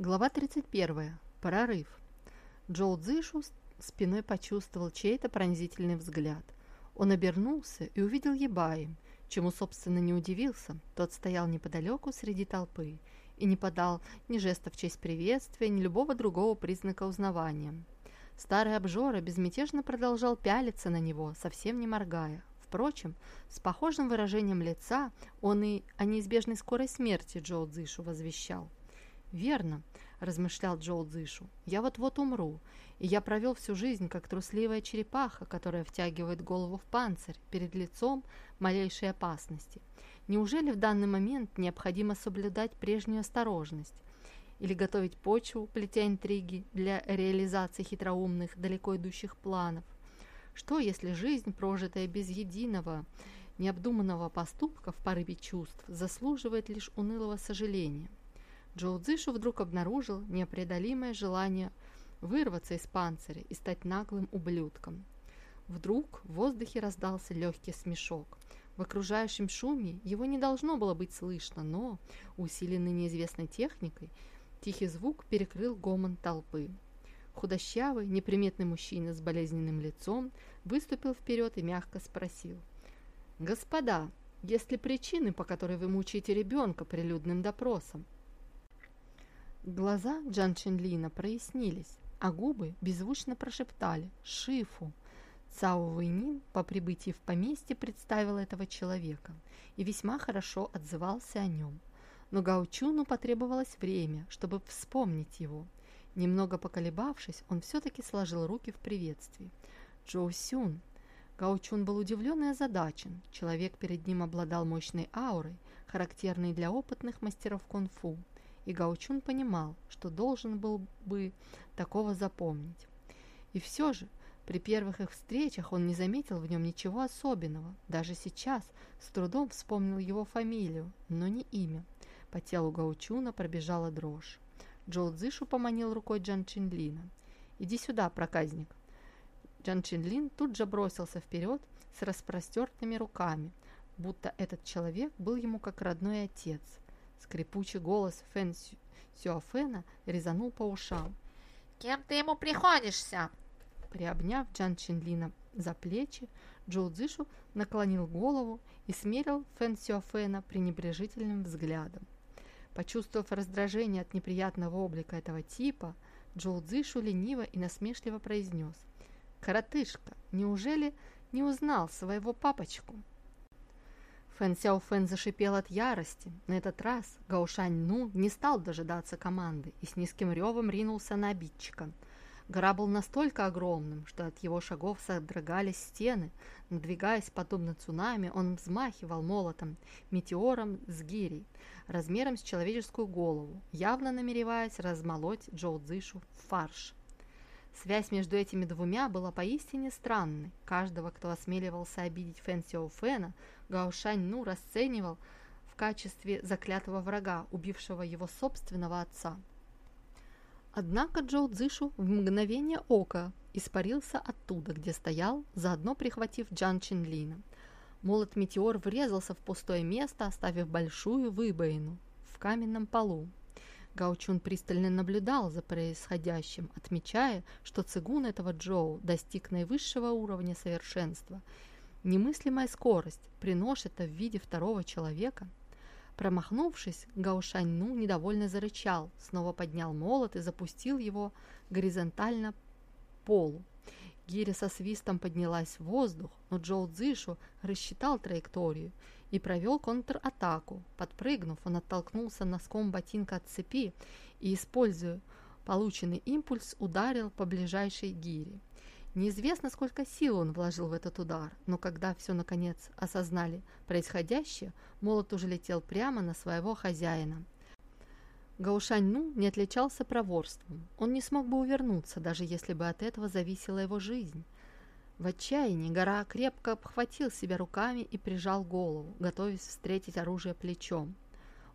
Глава 31. Прорыв. Джоу Цзышу спиной почувствовал чей-то пронзительный взгляд. Он обернулся и увидел Ебаи, чему, собственно, не удивился. Тот стоял неподалеку среди толпы и не подал ни жеста в честь приветствия, ни любого другого признака узнавания. Старый обжора безмятежно продолжал пялиться на него, совсем не моргая. Впрочем, с похожим выражением лица он и о неизбежной скорой смерти Джоу Цзышу возвещал. «Верно», – размышлял Джоу Дзышу, – «я вот-вот умру, и я провел всю жизнь как трусливая черепаха, которая втягивает голову в панцирь перед лицом малейшей опасности. Неужели в данный момент необходимо соблюдать прежнюю осторожность? Или готовить почву, плетя интриги для реализации хитроумных, далеко идущих планов? Что, если жизнь, прожитая без единого, необдуманного поступка в порыве чувств, заслуживает лишь унылого сожаления? Джоу Цзышу вдруг обнаружил непреодолимое желание вырваться из панциря и стать наглым ублюдком. Вдруг в воздухе раздался легкий смешок. В окружающем шуме его не должно было быть слышно, но, усиленный неизвестной техникой, тихий звук перекрыл гомон толпы. Худощавый, неприметный мужчина с болезненным лицом выступил вперед и мягко спросил. «Господа, есть ли причины, по которой вы мучаете ребенка прилюдным допросом?» Глаза Джан Чинлина прояснились, а губы беззвучно прошептали «Шифу». Цао Вэйнин по прибытии в поместье представил этого человека и весьма хорошо отзывался о нем. Но Гаучуну потребовалось время, чтобы вспомнить его. Немного поколебавшись, он все-таки сложил руки в приветствии. «Джоу Сюн». Гаучун был удивлен и озадачен. Человек перед ним обладал мощной аурой, характерной для опытных мастеров кунг-фу и Гаучун понимал, что должен был бы такого запомнить. И все же, при первых их встречах он не заметил в нем ничего особенного. Даже сейчас с трудом вспомнил его фамилию, но не имя. По телу Гаучуна пробежала дрожь. Джоу Цзышу поманил рукой Джан Чинлина. «Иди сюда, проказник». Джан Чинлин тут же бросился вперед с распростертыми руками, будто этот человек был ему как родной отец – Скрипучий голос Фэн Сюафена резанул по ушам. «Кем ты ему приходишься?» Приобняв Джан Чинлина за плечи, Джоу Цзишу наклонил голову и смерил Фэн Сюафена пренебрежительным взглядом. Почувствовав раздражение от неприятного облика этого типа, Джоу Цзишу лениво и насмешливо произнес. «Коротышка, неужели не узнал своего папочку?» Фэн Сяофэн зашипел от ярости. На этот раз Гаушань Ну не стал дожидаться команды и с низким ревом ринулся на обидчика. Гора был настолько огромным, что от его шагов содрогались стены. Надвигаясь подобно цунами, он взмахивал молотом, метеором с гирей, размером с человеческую голову, явно намереваясь размолоть Джоу Цзышу в фарш. Связь между этими двумя была поистине странной. Каждого, кто осмеливался обидеть Фэн Сяо Фэна, Гаошань Ну расценивал в качестве заклятого врага, убившего его собственного отца. Однако Джоу Цзышу в мгновение ока испарился оттуда, где стоял, заодно прихватив Джан Чинлина. Молот-метеор врезался в пустое место, оставив большую выбоину в каменном полу. Гаучун пристально наблюдал за происходящим, отмечая, что цигун этого Джоу достиг наивысшего уровня совершенства. Немыслимая скорость, принос это в виде второго человека. Промахнувшись, Гаушань-Ну недовольно зарычал, снова поднял молот и запустил его горизонтально полу. Гиря со свистом поднялась в воздух, но Джоу Цзишу рассчитал траекторию – и провел контратаку. Подпрыгнув, он оттолкнулся носком ботинка от цепи и, используя полученный импульс, ударил по ближайшей гире. Неизвестно, сколько сил он вложил в этот удар, но когда все наконец осознали происходящее, молот уже летел прямо на своего хозяина. Гаушань-Ну не отличался проворством. Он не смог бы увернуться, даже если бы от этого зависела его жизнь. В отчаянии гора крепко обхватил себя руками и прижал голову, готовясь встретить оружие плечом.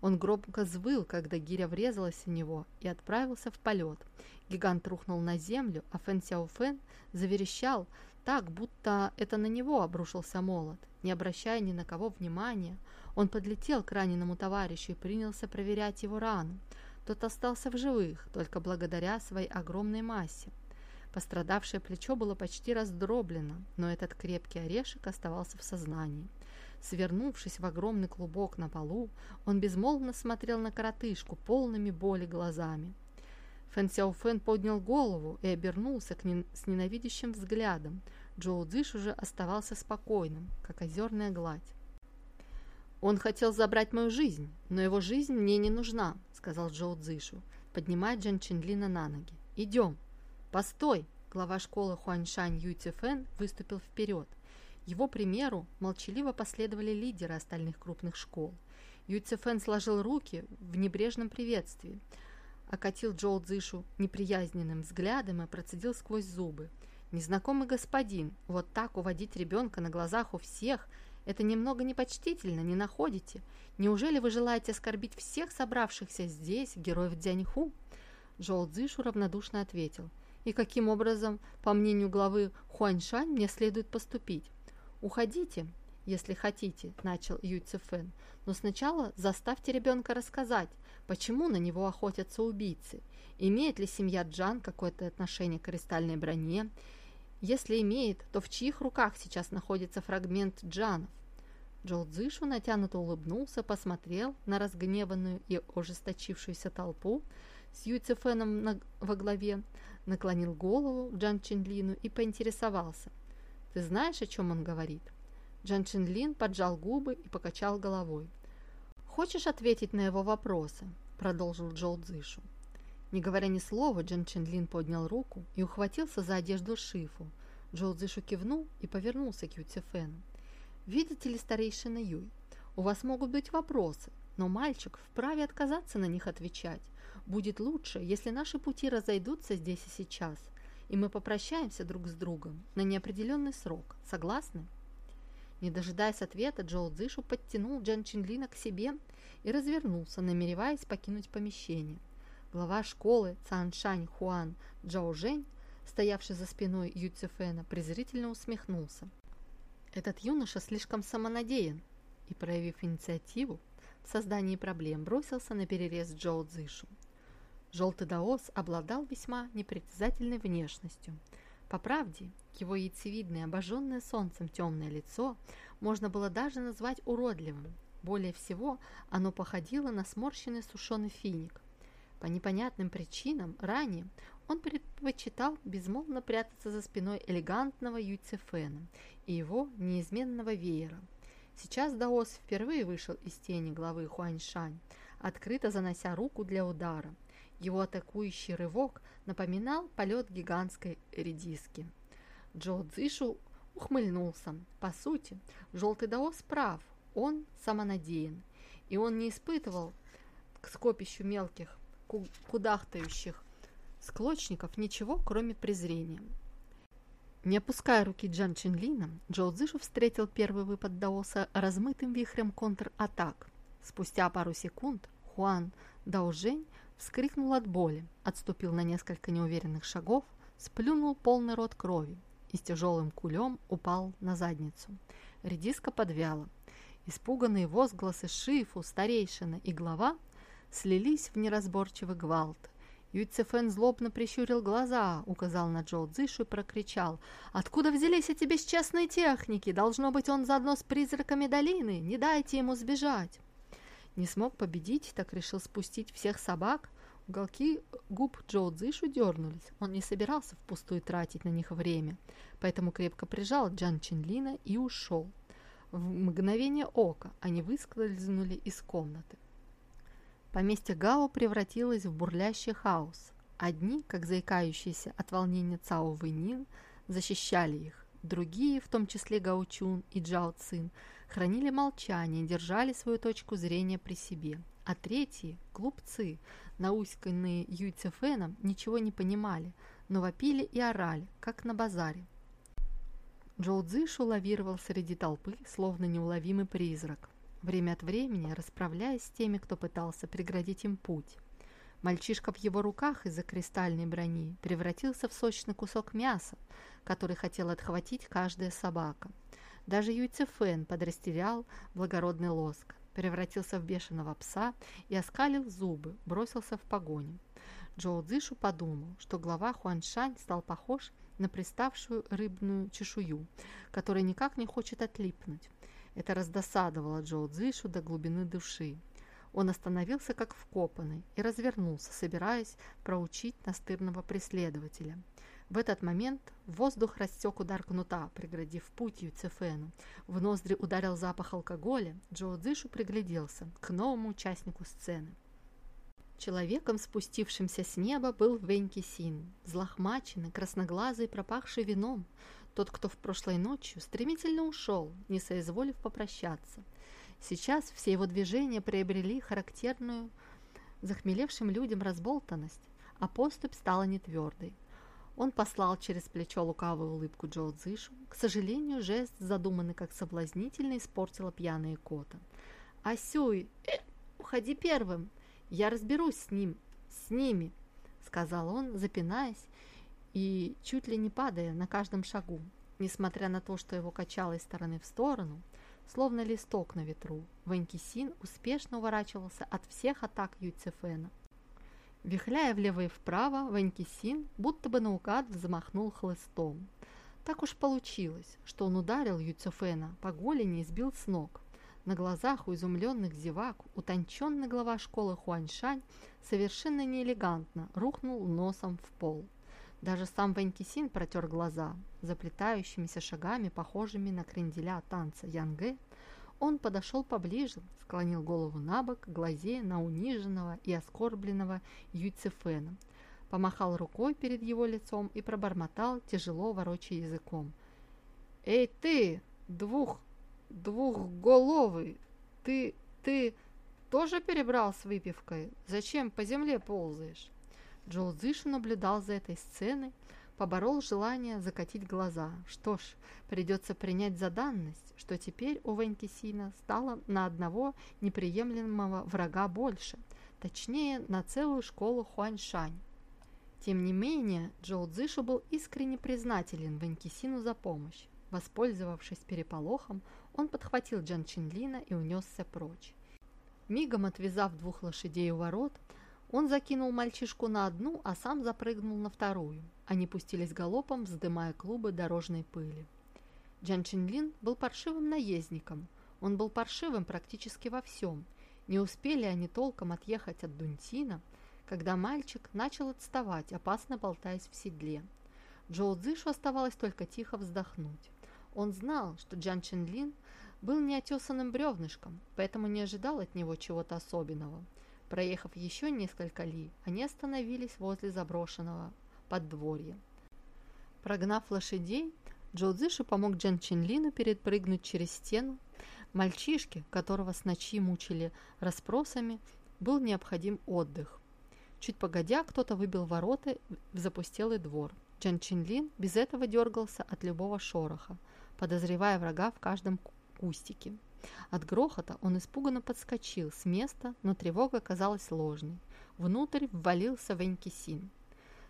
Он громко взвыл, когда гиря врезалась в него и отправился в полет. Гигант рухнул на землю, а Фэн Сяофэн заверещал так, будто это на него обрушился молот. Не обращая ни на кого внимания, он подлетел к раненому товарищу и принялся проверять его рану. Тот остался в живых, только благодаря своей огромной массе. Пострадавшее плечо было почти раздроблено, но этот крепкий орешек оставался в сознании. Свернувшись в огромный клубок на полу, он безмолвно смотрел на коротышку полными боли глазами. Фэн Сяофэн поднял голову и обернулся к ним с ненавидящим взглядом. Джоу Цзиш уже оставался спокойным, как озерная гладь. «Он хотел забрать мою жизнь, но его жизнь мне не нужна», — сказал Джоу Цзишу, поднимая Джан Чинлина на ноги. «Идем». «Постой!» — глава школы Хуаньшань Юй выступил вперед. Его примеру молчаливо последовали лидеры остальных крупных школ. Юй сложил руки в небрежном приветствии, окатил Джоу Цзишу неприязненным взглядом и процедил сквозь зубы. «Незнакомый господин, вот так уводить ребенка на глазах у всех — это немного непочтительно, не находите? Неужели вы желаете оскорбить всех собравшихся здесь, героев Дзяньху?» Джоу Цзишу равнодушно ответил. «И каким образом, по мнению главы Хуаньшань, мне следует поступить?» «Уходите, если хотите», — начал Юй Цифэн. «Но сначала заставьте ребенка рассказать, почему на него охотятся убийцы. Имеет ли семья Джан какое-то отношение к кристальной броне? Если имеет, то в чьих руках сейчас находится фрагмент джанов? Джоу Цзышу натянуто улыбнулся, посмотрел на разгневанную и ожесточившуюся толпу с Юйцефеном на, во главе, наклонил голову Джан Чинлину и поинтересовался. «Ты знаешь, о чем он говорит?» Джан Чинлин поджал губы и покачал головой. «Хочешь ответить на его вопросы?» – продолжил Джоу Цзышу. Не говоря ни слова, Джан Ченлин поднял руку и ухватился за одежду Шифу. Джоу Цзышу кивнул и повернулся к Ю Цефену. «Видите ли, старейшина Юй, у вас могут быть вопросы, но мальчик вправе отказаться на них отвечать. Будет лучше, если наши пути разойдутся здесь и сейчас, и мы попрощаемся друг с другом на неопределенный срок. Согласны?» Не дожидаясь ответа, Джоу Цзышу подтянул Джан Чинлина к себе и развернулся, намереваясь покинуть помещение. Глава школы Цаншань Хуан Джао Жень, стоявший за спиной Ю Цифена, презрительно усмехнулся. Этот юноша слишком самонадеян и, проявив инициативу в создании проблем, бросился на перерез Джоу Цзышу. Желтый даос обладал весьма непритязательной внешностью. По правде, его яйцевидное, обожженное солнцем темное лицо можно было даже назвать уродливым. Более всего, оно походило на сморщенный сушеный финик. По непонятным причинам ранее он предпочитал безмолвно прятаться за спиной элегантного Юйцефена и его неизменного веера. Сейчас Даос впервые вышел из тени главы Хуаньшань, открыто занося руку для удара. Его атакующий рывок напоминал полет гигантской редиски. Джо Цзишу ухмыльнулся. По сути, желтый Даос прав, он самонадеян, и он не испытывал к скопищу мелких кудахтающих склочников ничего, кроме презрения. Не опуская руки Джан Чинлина, Джоу Цзышу встретил первый выпад Даоса размытым вихрем контр-атак. Спустя пару секунд Хуан Даожень вскрикнул от боли, отступил на несколько неуверенных шагов, сплюнул полный рот крови и с тяжелым кулем упал на задницу. Редиска подвяла. Испуганные возгласы Шифу, старейшина и глава слились в неразборчивый гвалт. Юйцефен злобно прищурил глаза, указал на Джоу Цзышу и прокричал. «Откуда взялись эти бесчестные техники? Должно быть, он заодно с призраками долины. Не дайте ему сбежать!» Не смог победить, так решил спустить всех собак. Уголки губ Джоу Цзышу дернулись. Он не собирался впустую тратить на них время, поэтому крепко прижал Джан Чинлина и ушел. В мгновение ока они выскользнули из комнаты. Поместье Гао превратилось в бурлящий хаос. Одни, как заикающиеся от волнения Цао Вэнин, защищали их. Другие, в том числе Гао Чун и Джао Цин, хранили молчание, держали свою точку зрения при себе. А третьи, глупцы, науськанные Юй Цефеном, ничего не понимали, но вопили и орали, как на базаре. Джоу Цзишу лавировал среди толпы, словно неуловимый призрак время от времени расправляясь с теми, кто пытался преградить им путь. Мальчишка в его руках из-за кристальной брони превратился в сочный кусок мяса, который хотел отхватить каждая собака. Даже Юйцефен подрастерял благородный лоск. превратился в бешеного пса и оскалил зубы, бросился в погоню. Джоу Цзишу подумал, что глава Хуаншань стал похож на приставшую рыбную чешую, которая никак не хочет отлипнуть. Это раздосадовало Джоу Цзишу до глубины души. Он остановился как вкопанный и развернулся, собираясь проучить настырного преследователя. В этот момент воздух растек удар кнута, преградив путь Юцефену. В ноздри ударил запах алкоголя. Джоу Цзишу пригляделся к новому участнику сцены. Человеком, спустившимся с неба, был Веньки Син, злохмаченный, красноглазый, пропахший вином. Тот, кто в прошлой ночью стремительно ушел, не соизволив попрощаться. Сейчас все его движения приобрели характерную захмелевшим людям разболтанность, а поступь стала нетвердой. Он послал через плечо лукавую улыбку Джоу Цзишу. К сожалению, жест, задуманный как соблазнительный, испортила пьяная кота. «Асюй, э, уходи первым!» «Я разберусь с ним, с ними», — сказал он, запинаясь и чуть ли не падая на каждом шагу, несмотря на то, что его качало из стороны в сторону, словно листок на ветру. Ванькисин успешно уворачивался от всех атак Юйцефена. Вихляя влево и вправо, Ванькисин будто бы наугад взмахнул хлыстом. Так уж получилось, что он ударил Юцефена по голени и сбил с ног. На глазах у изумленных зевак утонченный глава школы Хуаньшань совершенно неэлегантно рухнул носом в пол. Даже сам Ванькисин протер глаза, заплетающимися шагами, похожими на кренделя танца Янге. Он подошел поближе, склонил голову на бок, глазея на униженного и оскорбленного Юйцефена, помахал рукой перед его лицом и пробормотал, тяжело ворочая языком. «Эй ты, двух двухголовый, ты, ты тоже перебрал с выпивкой? Зачем по земле ползаешь?» Джоу Цзишу наблюдал за этой сценой, поборол желание закатить глаза. Что ж, придется принять за данность, что теперь у Венкисина стало на одного неприемлемого врага больше, точнее, на целую школу Хуаньшань. Тем не менее, Джоу Цзишу был искренне признателен Венкисину за помощь. Воспользовавшись переполохом, он подхватил Джан Чинлина и унесся прочь. Мигом отвязав двух лошадей у ворот, он закинул мальчишку на одну, а сам запрыгнул на вторую. Они пустились галопом, вздымая клубы дорожной пыли. Джан Чинлин был паршивым наездником. Он был паршивым практически во всем. Не успели они толком отъехать от Дунтина, когда мальчик начал отставать, опасно болтаясь в седле. Джоу Цзышу оставалось только тихо вздохнуть. Он знал, что Джан Чинлин был неотесанным бревнышком, поэтому не ожидал от него чего-то особенного. Проехав еще несколько ли, они остановились возле заброшенного подворья. Прогнав лошадей, Джоу Цзиши помог Джан Чинлину перепрыгнуть через стену. Мальчишке, которого с ночи мучили расспросами, был необходим отдых. Чуть погодя, кто-то выбил ворота в запустелый двор. Джан Чинлин без этого дергался от любого шороха – подозревая врага в каждом кустике. От грохота он испуганно подскочил с места, но тревога казалась ложной. Внутрь ввалился Венкисин.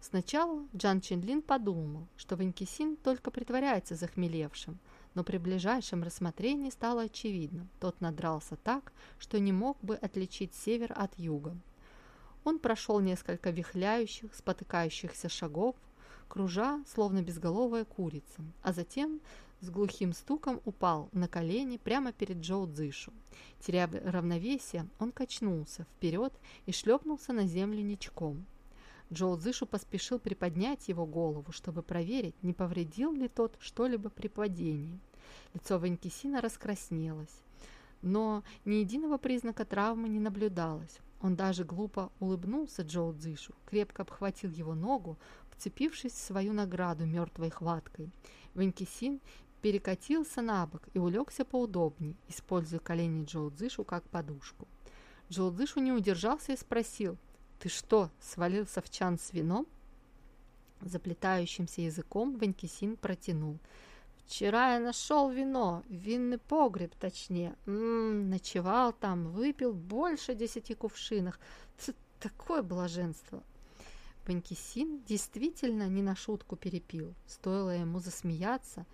Сначала Джан Чинлин подумал, что Венкисин только притворяется захмелевшим, но при ближайшем рассмотрении стало очевидно, тот надрался так, что не мог бы отличить север от юга. Он прошел несколько вихляющих, спотыкающихся шагов, кружа, словно безголовая курица, а затем с глухим стуком упал на колени прямо перед Джоу Цзышу. Теряя равновесие, он качнулся вперед и шлепнулся на землю ничком. Джоу Цзышу поспешил приподнять его голову, чтобы проверить, не повредил ли тот что-либо при падении. Лицо Ванькисина раскраснелось, но ни единого признака травмы не наблюдалось. Он даже глупо улыбнулся Джоу Цзышу, крепко обхватил его ногу, вцепившись в свою награду мертвой хваткой. Ванькисин перекатился на бок и улегся поудобнее, используя колени Джоу Цзышу как подушку. Джоу Цзышу не удержался и спросил, «Ты что, свалился в чан с вином?» Заплетающимся языком Ванькисин протянул. «Вчера я нашел вино, винный погреб точнее. М -м, ночевал там, выпил больше десяти кувшинах. Такое блаженство!» Ванькисин действительно не на шутку перепил. Стоило ему засмеяться,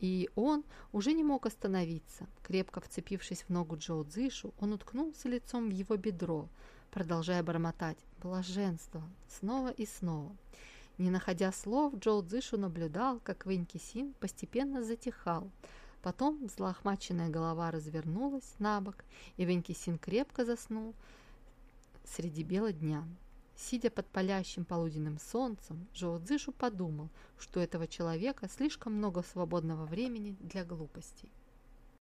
И он уже не мог остановиться. Крепко вцепившись в ногу Джоу Цзишу, он уткнулся лицом в его бедро, продолжая бормотать «блаженство» снова и снова. Не находя слов, Джоу Цзишу наблюдал, как Вэнь Кисин постепенно затихал. Потом взлохмаченная голова развернулась на бок, и Вэнь Кисин крепко заснул среди бела дня. Сидя под палящим полуденным солнцем, Джоу Цзишу подумал, что у этого человека слишком много свободного времени для глупостей.